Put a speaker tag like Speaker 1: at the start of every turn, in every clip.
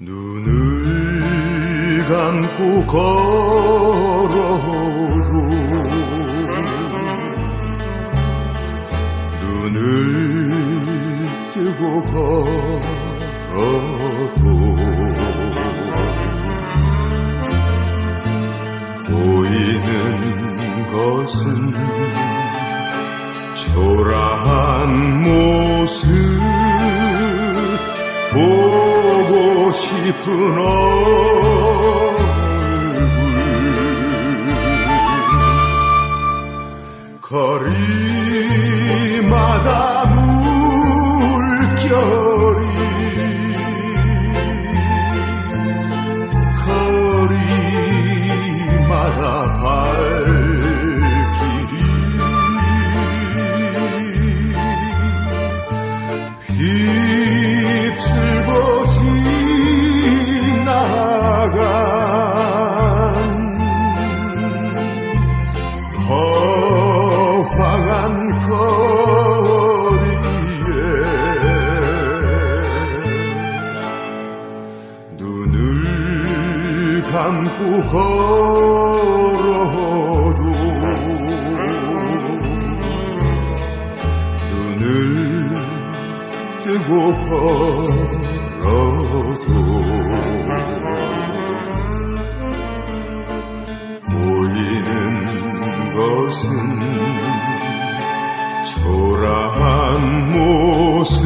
Speaker 1: 눈을 감고 걸 뜨고 걸어도 보이는 것은 초라한 모습 보고 싶은 얼굴. 거리 감고 걸어도 눈을 뜨고 걸어도 보이는 것은 초라한 모습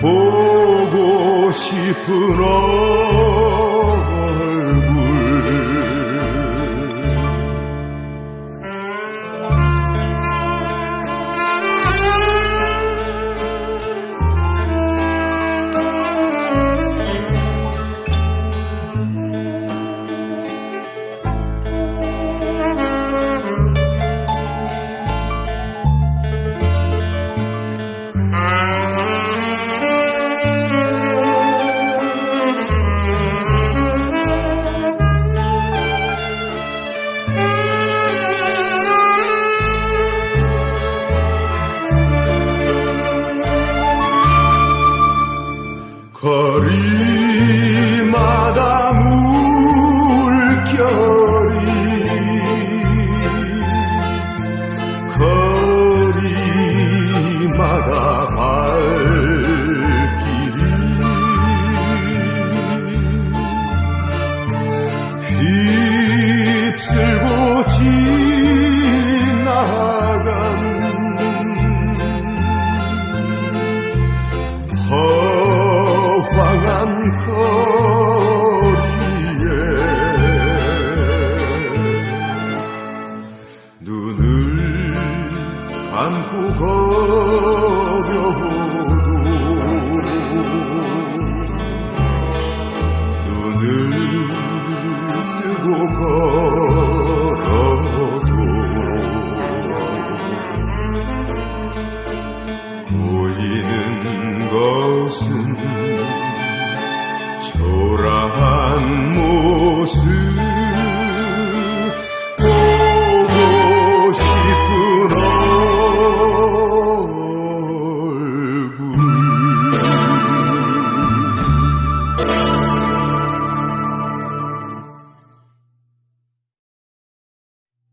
Speaker 1: 보고 얼 감고 걸어도 눈을 뜨고 걸어도 보이는 것은 초라